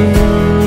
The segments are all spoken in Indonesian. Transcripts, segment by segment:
to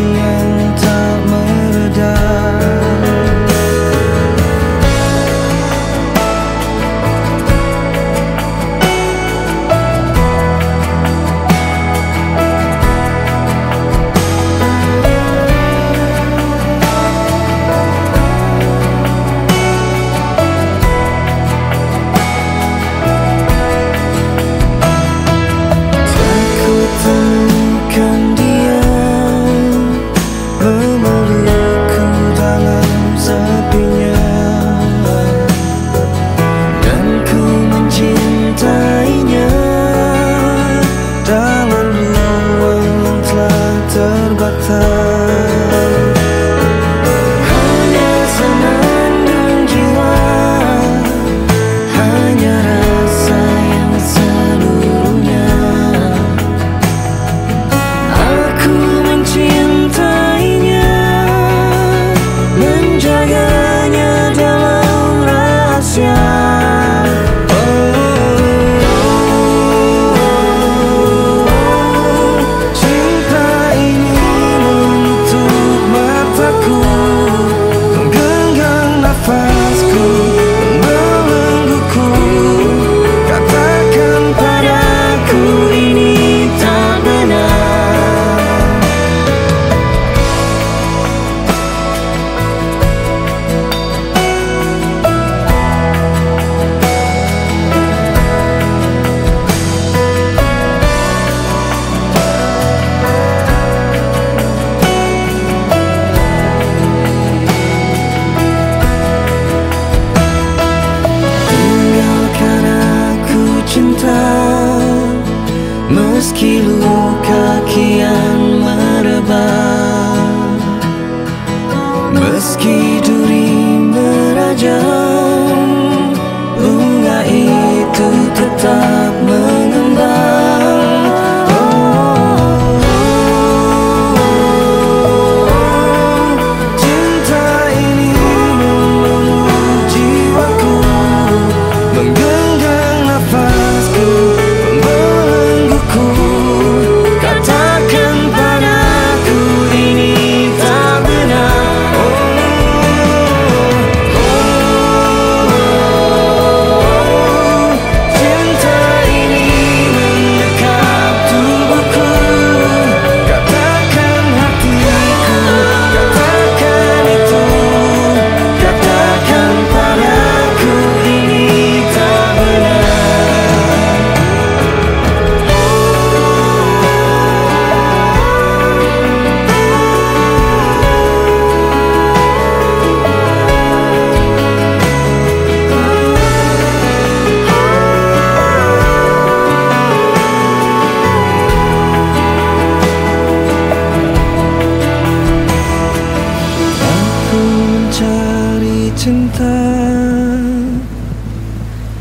cinta.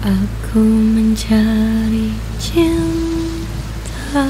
Aku mencari cinta